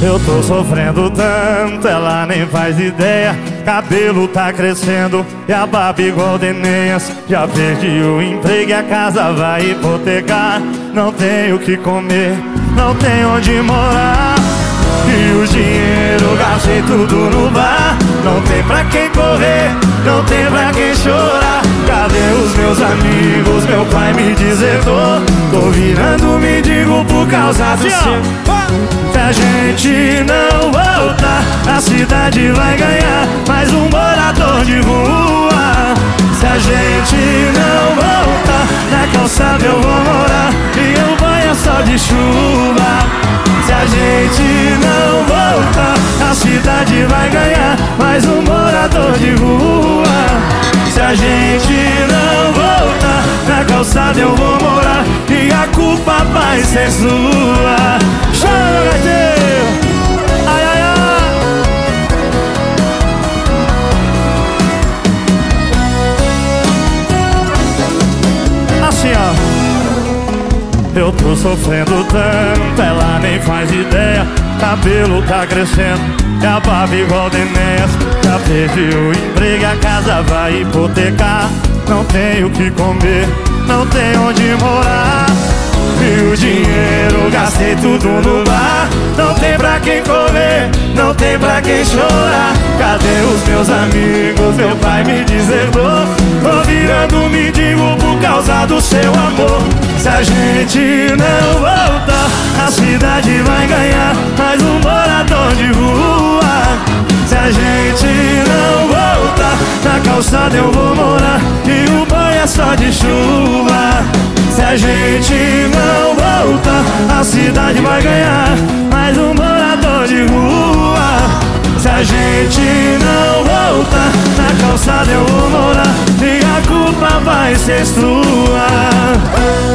Eu tô sofrendo tanto, ela nem faz ideia. Cabelo tá crescendo e a barba igual Deneias Já perdi o emprego e a casa vai hipotecar. Não tenho o que comer, não tenho onde morar. E o dinheiro gastei tudo no bar. Não tem pra quem correr, não tem pra quem chorar. Cadê os meus amigos? Meu pai me deserdou. Tô virando mendigo por causa do seu cidade vai ganhar mais um morador de rua. Se a gente não voltar, na calçada eu vou morar e a culpa vai ser sua. Eu tô sofrendo tanto, ela nem faz ideia. Cabelo tá crescendo, e a barba igual Denés Já perdi o emprego, a casa vai hipotecar. Não tenho o que comer, não tenho onde morar. E o dinheiro gastei tudo no bar. Não tem pra quem comer, não tem pra quem chorar. Cadê os meus amigos? Meu pai me deserdou. Tô virando mendigo por causa do seu amor. Se a gente não voltar, a cidade vai ganhar mais um morador de rua. A gente não voltar, na calçada eu vou morar e o banho é só de chuva. Se a gente não voltar, a cidade vai ganhar mais um morador de rua. Se a gente não voltar, na calçada eu vou morar e a culpa vai ser sua.